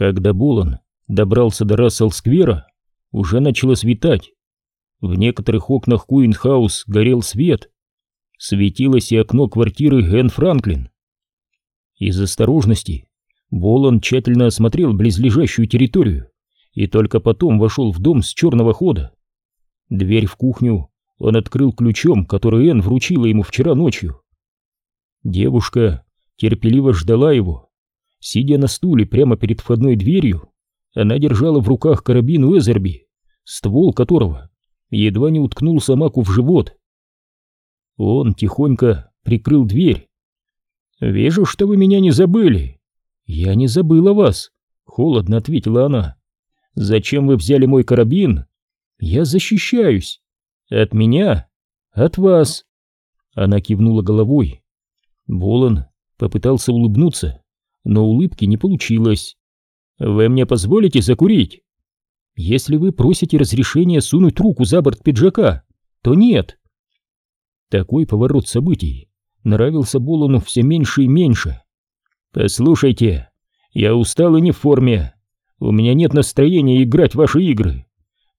Когда Болон добрался до Рассел-сквера, уже начало светать. В некоторых окнах Куинхаус горел свет. Светилось и окно квартиры Энн Франклин. Из осторожности Болон тщательно осмотрел близлежащую территорию и только потом вошел в дом с черного хода. Дверь в кухню он открыл ключом, который Энн вручила ему вчера ночью. Девушка терпеливо ждала его. Сидя на стуле прямо перед входной дверью, она держала в руках карабин Уэзерби, ствол которого едва не уткнулся Маку в живот. Он тихонько прикрыл дверь. «Вижу, что вы меня не забыли». «Я не забыла вас», — холодно ответила она. «Зачем вы взяли мой карабин?» «Я защищаюсь». «От меня?» «От вас». Она кивнула головой. Болон попытался улыбнуться, но улыбки не получилось. «Вы мне позволите закурить?» «Если вы просите разрешения сунуть руку за борт пиджака, то нет». Такой поворот событий нравился Болону все меньше и меньше. «Послушайте, я устал и не в форме. У меня нет настроения играть в ваши игры.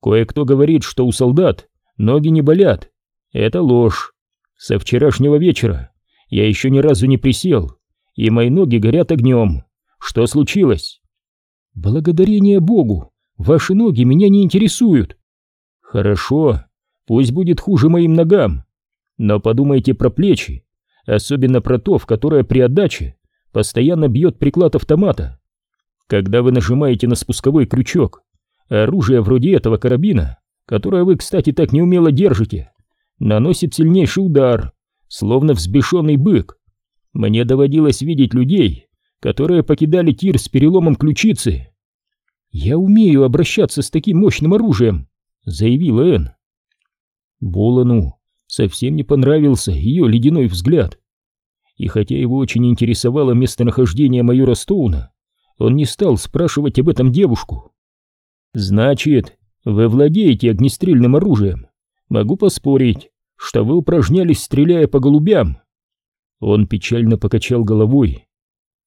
Кое-кто говорит, что у солдат ноги не болят. Это ложь. Со вчерашнего вечера я еще ни разу не присел, и мои ноги горят огнем. Что случилось? Благодарение Богу, ваши ноги меня не интересуют. Хорошо, пусть будет хуже моим ногам. Но подумайте про плечи, особенно про то, в которое при отдаче постоянно бьет приклад автомата. Когда вы нажимаете на спусковой крючок, оружие вроде этого карабина, которое вы, кстати, так неумело держите, наносит сильнейший удар, словно взбешенный бык. Мне доводилось видеть людей, которые покидали тир с переломом ключицы. «Я умею обращаться с таким мощным оружием», — заявила Энн. Болону совсем не понравился ее ледяной взгляд. И хотя его очень интересовало местонахождение майора Стоуна, он не стал спрашивать об этом девушку. «Значит, вы владеете огнестрельным оружием. Могу поспорить, что вы упражнялись, стреляя по голубям». Он печально покачал головой.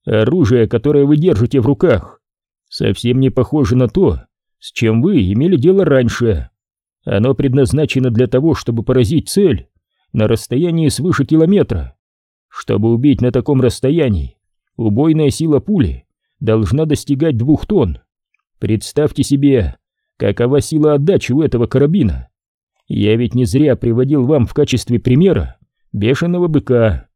«Оружие, которое вы держите в руках, совсем не похоже на то, с чем вы имели дело раньше. Оно предназначено для того, чтобы поразить цель на расстоянии свыше километра. Чтобы убить на таком расстоянии, убойная сила пули должна достигать двух тонн. Представьте себе, какова сила отдачи у этого карабина. Я ведь не зря приводил вам в качестве примера бешеного быка.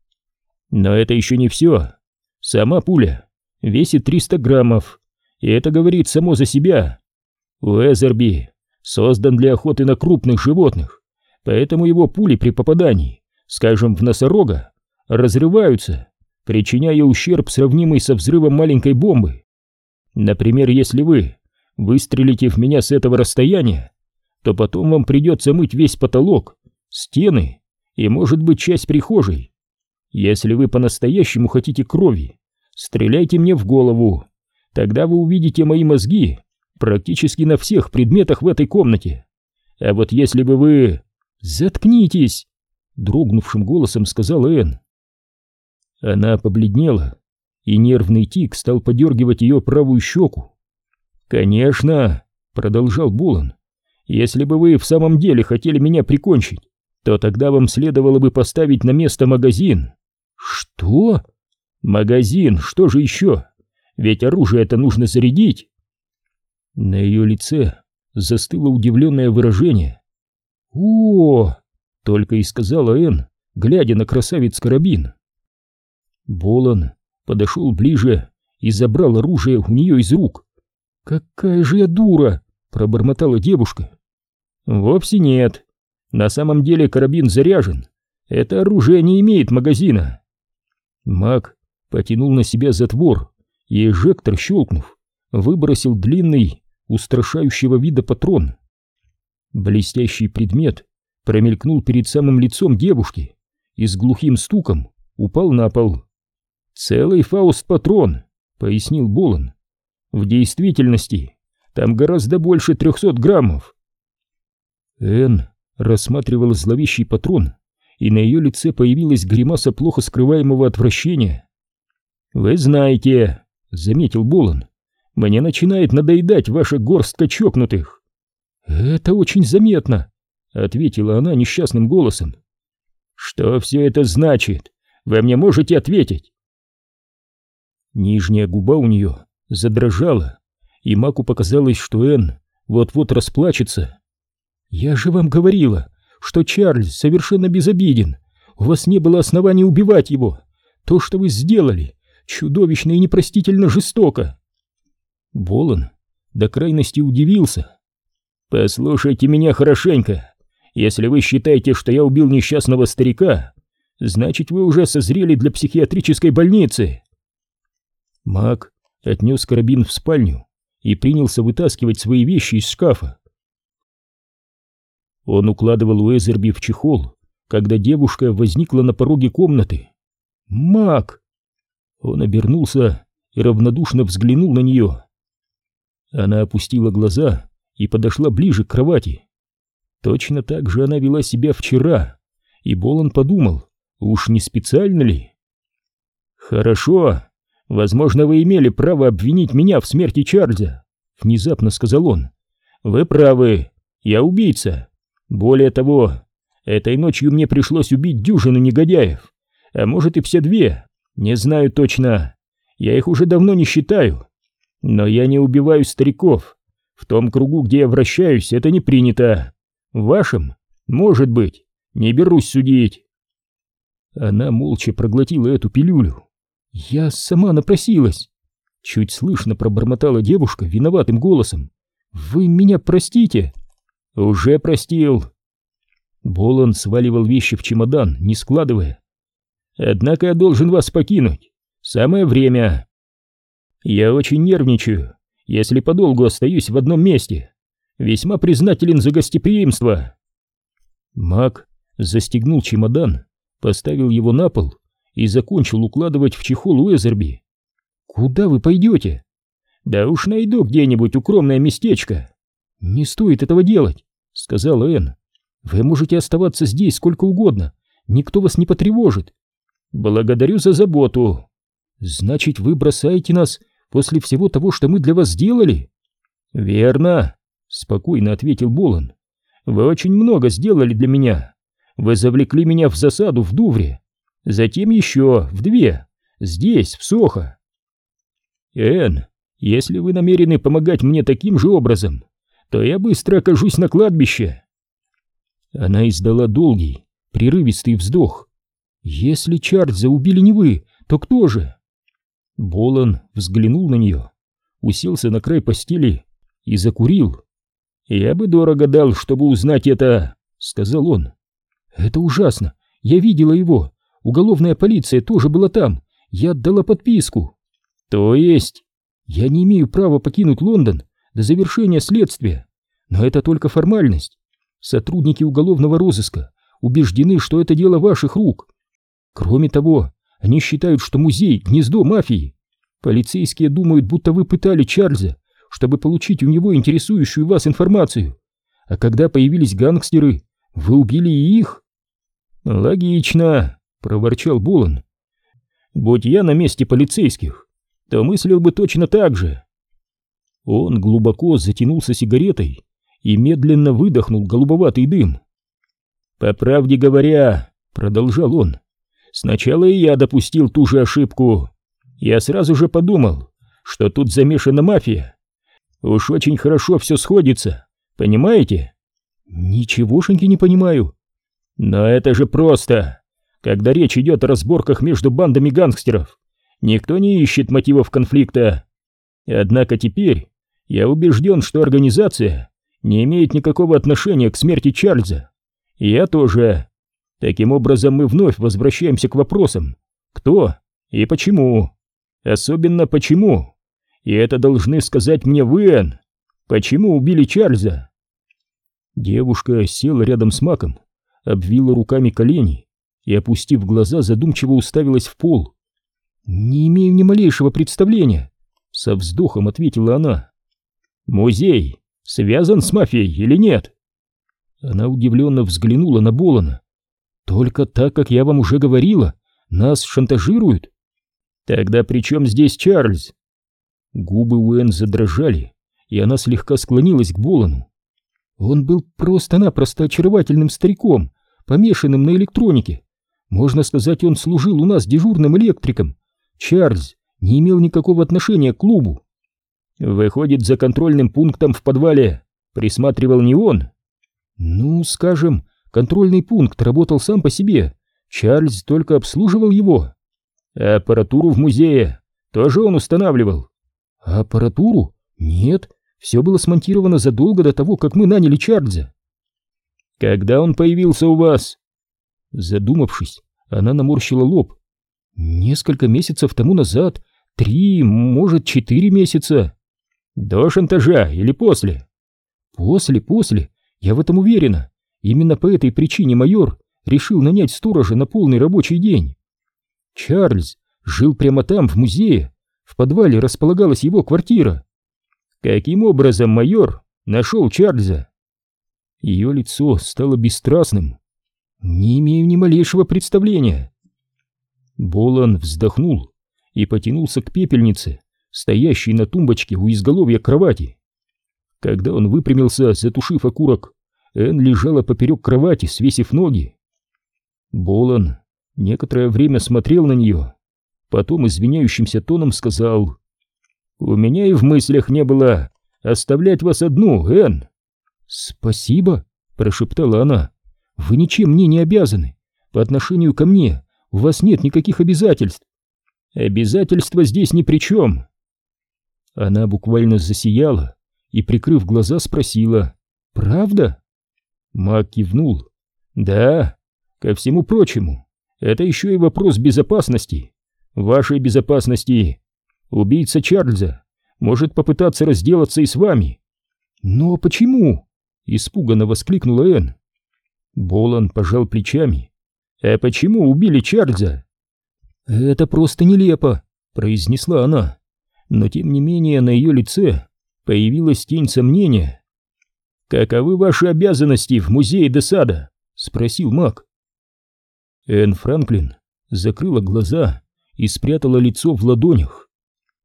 Но это еще не все. Сама пуля весит 300 граммов, и это говорит само за себя. Уэзерби создан для охоты на крупных животных, поэтому его пули при попадании, скажем, в носорога, разрываются, причиняя ущерб, сравнимый со взрывом маленькой бомбы. Например, если вы выстрелите в меня с этого расстояния, то потом вам придется мыть весь потолок, стены и, может быть, часть прихожей. Если вы по-настоящему хотите крови, стреляйте мне в голову, тогда вы увидите мои мозги практически на всех предметах в этой комнате. А вот если бы вы... Заткнитесь! Дрогнувшим голосом сказала Энн. Она побледнела, и нервный тик стал подергивать ее правую щеку. «Конечно!» — продолжал Булан. «Если бы вы в самом деле хотели меня прикончить, то тогда вам следовало бы поставить на место магазин». «Что?» «Магазин, что же еще? Ведь оружие это нужно зарядить». На ее лице застыло удивленное выражение. «О!» — только и сказала Энн, глядя на красавец-карабин. Болон подошел ближе и забрал оружие у нее из рук. «Какая же я дура!» — пробормотала девушка. «Вовсе нет. На самом деле карабин заряжен. Это оружие не имеет магазина». Маг потянул на себя затвор, и эжектор, щелкнув, выбросил длинный устрашающего вида патрон. Блестящий предмет промелькнул перед самым лицом девушки и с глухим стуком упал на пол. «Целый фауст-патрон», — пояснил Болон. «В действительности там гораздо больше трехсот граммов». Энн рассматривала зловещий патрон, и на ее лице появилась гримаса плохо скрываемого отвращения. «Вы знаете», — заметил Болон, Мне начинает надоедать ваша горстка чокнутых. Это очень заметно, ответила она несчастным голосом. Что все это значит? Вы мне можете ответить? Нижняя губа у нее задрожала, и Маку показалось, что Энн вот-вот расплачется. «Я же вам говорила, что Чарльз совершенно безобиден. У вас не было оснований убивать его. То, что вы сделали, чудовищно и непростительно жестоко». Болон до крайности удивился. «Послушайте меня хорошенько. Если вы считаете, что я убил несчастного старика, значит, вы уже созрели для психиатрической больницы». Мак отнес карабин в спальню и принялся вытаскивать свои вещи из шкафа. Он укладывал Уэзерби в чехол, когда девушка возникла на пороге комнаты. «Мак!» Он обернулся и равнодушно взглянул на нее. Она опустила глаза и подошла ближе к кровати. Точно так же она вела себя вчера, и Болон подумал, уж не специально ли? «Хорошо, возможно, вы имели право обвинить меня в смерти Чарльза», — внезапно сказал он. «Вы правы, я убийца. Более того, этой ночью мне пришлось убить дюжину негодяев, а может и все две, не знаю точно. Я их уже давно не считаю. Но я не убиваю стариков. В том кругу, где я вращаюсь, это не принято. В вашем? Может быть. Не берусь судить. Она молча проглотила эту пилюлю. Я сама напросилась. Чуть слышно пробормотала девушка виноватым голосом. Вы меня простите. Уже простил. Болон сваливал вещи в чемодан, не складывая. Однако я должен вас покинуть. Самое время. Я очень нервничаю, если подолгу остаюсь в одном месте. Весьма признателен за гостеприимство. Мак застегнул чемодан, поставил его на пол и закончил укладывать в чехол Уэзерби. «Куда вы пойдете?» «Да уж найду где-нибудь укромное местечко». «Не стоит этого делать», — сказала Энн. «Вы можете оставаться здесь сколько угодно, никто вас не потревожит». «Благодарю за заботу». «Значит, вы бросаете нас после всего того, что мы для вас сделали?» «Верно», — спокойно ответил Болон. «Вы очень много сделали для меня. Вы завлекли меня в засаду в Дувре, затем еще в две, здесь, в Сохо. Эн, если вы намерены помогать мне таким же образом, то я быстро окажусь на кладбище». Она издала долгий, прерывистый вздох. «Если Чарльза убили не вы, то кто же?» Болон взглянул на нее, уселся на край постели и закурил. «Я бы дорого дал, чтобы узнать это», — сказал он. «Это ужасно. Я видела его. Уголовная полиция тоже была там. Я отдала подписку». «То есть?» «Я не имею права покинуть Лондон до завершения следствия. Но это только формальность. Сотрудники уголовного розыска убеждены, что это дело ваших рук. Кроме того, они считают, что музей — гнездо мафии. Полицейские думают, будто вы пытали Чарльза, чтобы получить у него интересующую вас информацию. А когда появились гангстеры, вы убили и их. Логично, проворчал Булан. Будь я на месте полицейских, то мыслил бы точно так же. Он глубоко затянулся сигаретой и медленно выдохнул голубоватый дым. «По правде говоря», — продолжал он, — «сначала и я допустил ту же ошибку. Я сразу же подумал, что тут замешана мафия, Уж очень хорошо все сходится, понимаете? Ничегошеньки не понимаю. Но это же просто. Когда речь идет о разборках между бандами гангстеров, никто не ищет мотивов конфликта. Однако теперь я убежден, что организация не имеет никакого отношения к смерти Чарльза. И я тоже. Таким образом мы вновь возвращаемся к вопросам «Кто?» и «Почему?». Особенно «Почему?». И это должны сказать мне вы, Энн. Почему убили Чарльза?» Девушка села рядом с Маком, обвила руками колени и, опустив глаза, задумчиво уставилась в пол. «Не имею ни малейшего представления», — со вздохом ответила она. «Музей связан с мафией или нет?» Она удивленно взглянула на Болона. «Только так, как я вам уже говорила, нас шантажируют». «Тогда при чем здесь Чарльз?» Губы Уэн задрожали, и она слегка склонилась к Болану. Он был просто-напросто очаровательным стариком, помешанным на электронике. Можно сказать, он служил у нас дежурным электриком. Чарльз не имел никакого отношения к клубу. Выходит, за контрольным пунктом в подвале присматривал не он? Ну, скажем, контрольный пункт работал сам по себе. Чарльз только обслуживал его. Аппаратуру в музее тоже он устанавливал. Аппаратуру? Нет, все было смонтировано задолго до того, как мы наняли Чарльза. Когда он появился у вас? Задумавшись, она наморщила лоб. Несколько месяцев тому назад, три, может, четыре месяца. До шантажа или после? После, после, я в этом уверена. Именно по этой причине майор решил нанять сторожа на полный рабочий день. Чарльз жил прямо там, в музее. В подвале располагалась его квартира. Каким образом майор нашел Чарльза? Ее лицо стало бесстрастным. Не имею ни малейшего представления. Болан вздохнул и потянулся к пепельнице, стоящей на тумбочке у изголовья кровати. Когда он выпрямился, затушив окурок, Энн лежала поперек кровати, свесив ноги. Болан некоторое время смотрел на нее, потом извиняющимся тоном сказал «У меня и в мыслях не было оставлять вас одну, Энн». «Спасибо», — прошептала она, — «вы ничем мне не обязаны. По отношению ко мне у вас нет никаких обязательств». «Обязательства здесь ни при чем». Она буквально засияла и, прикрыв глаза, спросила «Правда?» Мак кивнул. «Да, ко всему прочему, это еще и вопрос безопасности. Вашей безопасности. Убийца Чарльза может попытаться разделаться и с вами». «Но почему?» — испуганно воскликнула Энн. Болан пожал плечами. «А почему убили Чарльза?» «Это просто нелепо», — произнесла она. Но тем не менее на ее лице появилась тень сомнения. «Каковы ваши обязанности в музее Десада?» — спросил маг. Энн Франклин закрыла глаза и спрятала лицо в ладонях.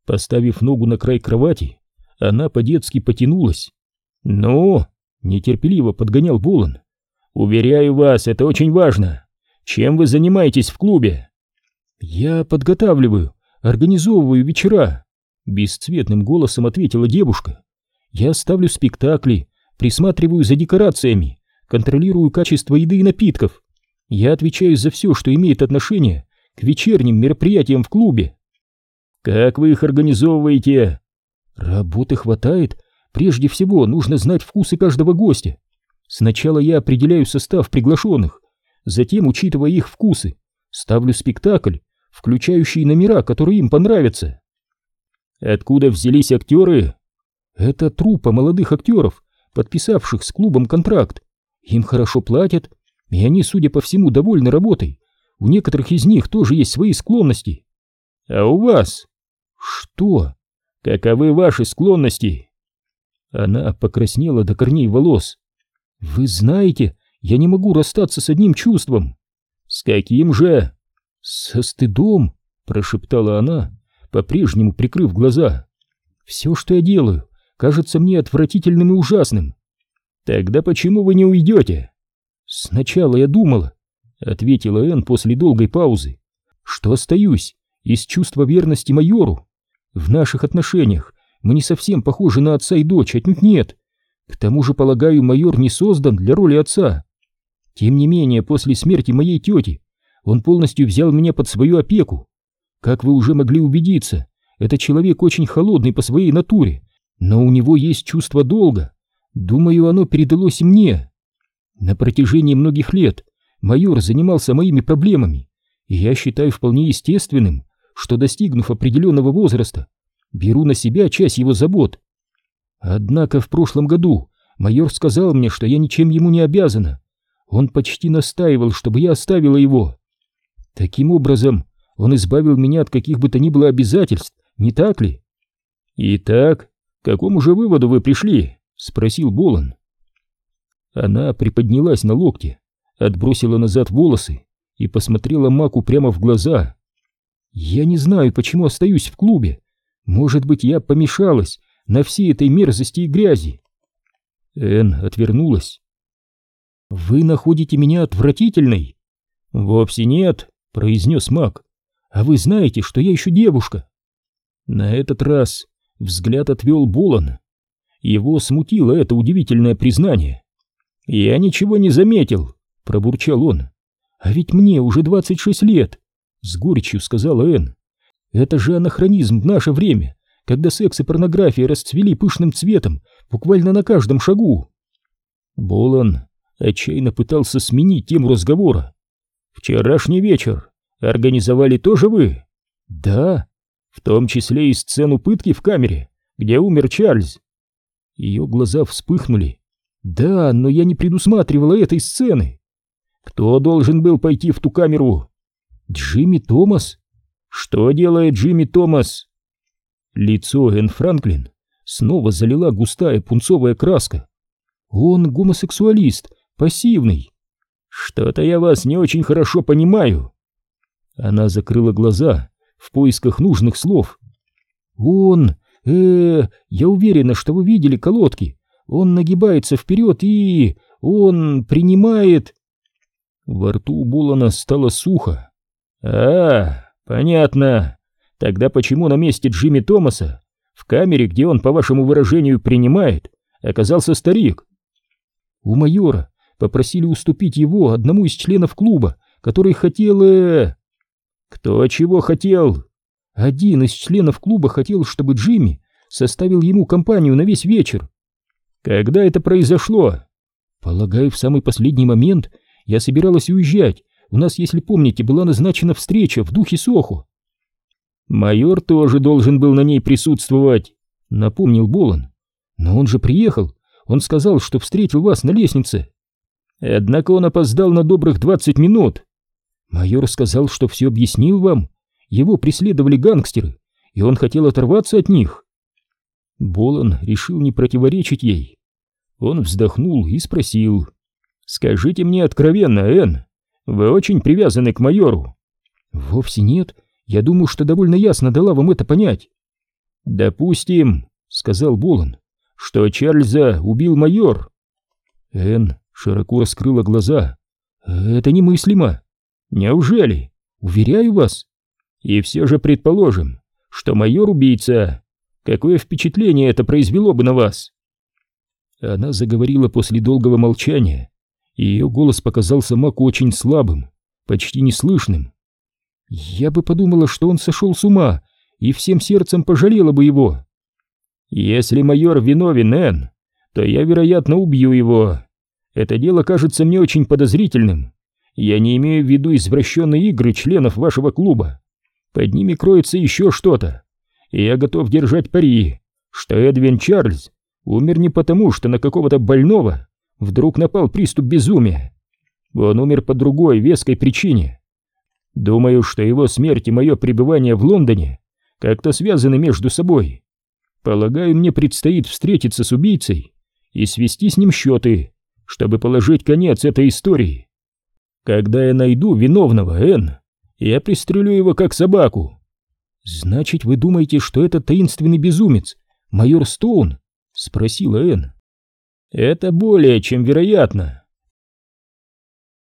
Поставив ногу на край кровати, она по-детски потянулась. «Ну?» — нетерпеливо подгонял Булан. «Уверяю вас, это очень важно. Чем вы занимаетесь в клубе?» «Я подготавливаю, организовываю вечера», — бесцветным голосом ответила девушка. «Я ставлю спектакли, присматриваю за декорациями, контролирую качество еды и напитков. Я отвечаю за все, что имеет отношение к вечерним мероприятиям в клубе. Как вы их организовываете? Работы хватает. Прежде всего, нужно знать вкусы каждого гостя. Сначала я определяю состав приглашенных, затем, учитывая их вкусы, ставлю спектакль, включающий номера, которые им понравятся. Откуда взялись актеры? Это труппа молодых актеров, подписавших с клубом контракт. Им хорошо платят, и они, судя по всему, довольны работой. У некоторых из них тоже есть свои склонности. А у вас? Что? Каковы ваши склонности? Она покраснела до корней волос. Вы знаете, я не могу расстаться с одним чувством. С каким же? Со стыдом, прошептала она, по-прежнему прикрыв глаза. Все, что я делаю, кажется мне отвратительным и ужасным. Тогда почему вы не уйдете? Сначала я думала, ответила Энн после долгой паузы, что остаюсь из чувства верности майору. В наших отношениях мы не совсем похожи на отца и дочь, отнюдь нет. К тому же, полагаю, майор не создан для роли отца. Тем не менее, после смерти моей тети он полностью взял меня под свою опеку. Как вы уже могли убедиться, это человек очень холодный по своей натуре, но у него есть чувство долга. Думаю, оно передалось мне. На протяжении многих лет майор занимался моими проблемами, и я считаю вполне естественным, что, достигнув определенного возраста, беру на себя часть его забот. Однако в прошлом году майор сказал мне, что я ничем ему не обязана. Он почти настаивал, чтобы я оставила его. Таким образом, он избавил меня от каких бы то ни было обязательств, не так ли? Итак, к какому же выводу вы пришли? спросил Болон. Она приподнялась на локте, отбросила назад волосы и посмотрела Маку прямо в глаза. «Я не знаю, почему остаюсь в клубе. Может быть, я помешалась на всей этой мерзости и грязи. Энн отвернулась. «Вы находите меня отвратительной?» «Вовсе нет», — произнес маг. «А вы знаете, что я еще девушка?» На этот раз взгляд отвел Болон. Его смутило это удивительное признание. «Я ничего не заметил», — пробурчал он. «А ведь мне уже двадцать шесть лет», — с горечью сказала Энн. «Это же анахронизм в наше время, когда секс и порнография расцвели пышным цветом буквально на каждом шагу. Болон отчаянно пытался сменить тему разговора. «Вчерашний вечер организовали тоже вы?» «Да, в том числе и сцену пытки в камере, где умер Чарльз». Ее глаза вспыхнули. «Да, но я не предусматривала этой сцены. Кто должен был пойти в ту камеру?» «Джимми Томас?» «Что делает Джимми Томас?» Лицо Энн Франклин снова залила густая пунцовая краска. Он гомосексуалист, пассивный. Что-то я вас не очень хорошо понимаю. Она закрыла глаза в поисках нужных слов. Он, э, я уверена, что вы видели колодки. Он нагибается вперед и... он принимает... Во рту у Булана стало сухо. «А, понятно. Тогда почему на месте Джимми Томаса, в камере, где он, по вашему выражению, принимает, оказался старик? У майора попросили уступить его одному из членов клуба, который хотел... Э... Кто чего хотел? Один из членов клуба хотел, чтобы Джимми составил ему компанию на весь вечер. Когда это произошло? Полагаю, в самый последний момент я собиралась уезжать. У нас, если помните, была назначена встреча в духе Соху. Майор тоже должен был на ней присутствовать, напомнил Болон. Но он же приехал. Он сказал, что встретил вас на лестнице. Однако он опоздал на добрых двадцать минут. Майор сказал, что все объяснил вам. Его преследовали гангстеры, и он хотел оторваться от них. Болон решил не противоречить ей. Он вздохнул и спросил. «Скажите мне откровенно, Энн, вы очень привязаны к майору?» «Вовсе нет. Я думаю, что довольно ясно дала вам это понять. Допустим, сказал Болон, что Чарльза убил майор. Энн широко раскрыла глаза. Это немыслимо. Неужели? Уверяю вас. И все же предположим, что майор убийца. Какое впечатление это произвело бы на вас? Она заговорила после долгого молчания, и ее голос показался Маку очень слабым, почти неслышным. Я бы подумала, что он сошел с ума, и всем сердцем пожалела бы его. Если майор виновен, Энн, то я, вероятно, убью его. Это дело кажется мне очень подозрительным. Я не имею в виду извращенные игры членов вашего клуба. Под ними кроется еще что-то. И я готов держать пари, что Эдвин Чарльз умер не потому, что на какого-то больного вдруг напал приступ безумия. Он умер по другой веской причине. Думаю, что его смерть и мое пребывание в Лондоне как-то связаны между собой. Полагаю, мне предстоит встретиться с убийцей и свести с ним счеты, чтобы положить конец этой истории. Когда я найду виновного, Энн, я пристрелю его как собаку. Значит, вы думаете, что это таинственный безумец, майор Стоун? Спросила Энн. Это более чем вероятно.